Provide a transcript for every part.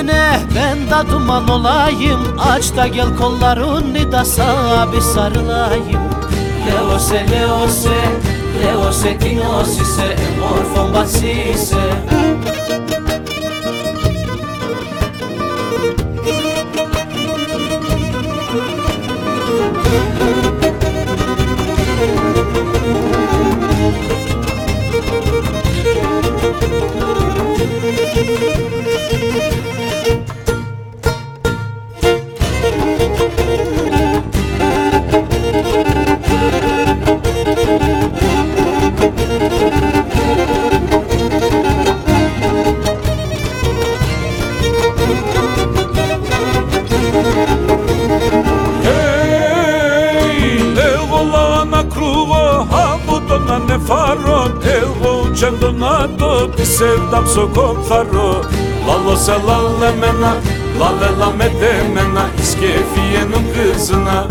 Üstüne ben de duman olayım. Aç da gel kollarını da sağa bir sarılayım. Leose leose leose tinosise morfon basise. Hej, faro Evo uçendo na to, ti sevdam sokon faro. Lalo se lalle mena, lalle la me demena İskefiyenin kızına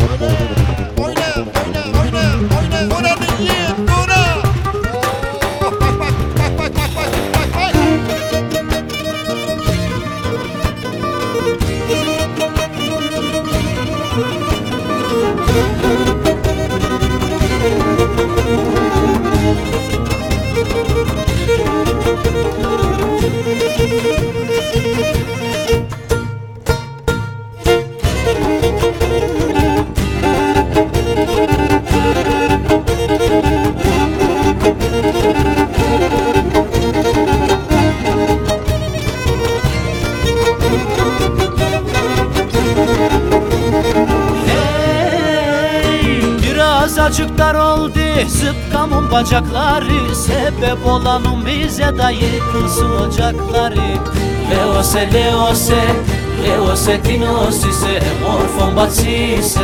biraz acık dar oldu zıpkamın bacakları. Sebep olanın bize de yıkılsın ocakları Leose leose leose tinosise morfon basise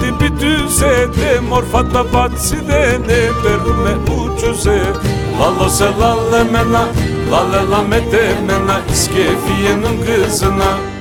dibi düze De morfata batsi de ne berume ucuze Lalo se lalle mena, lalle la me demena İskefiyenin kızına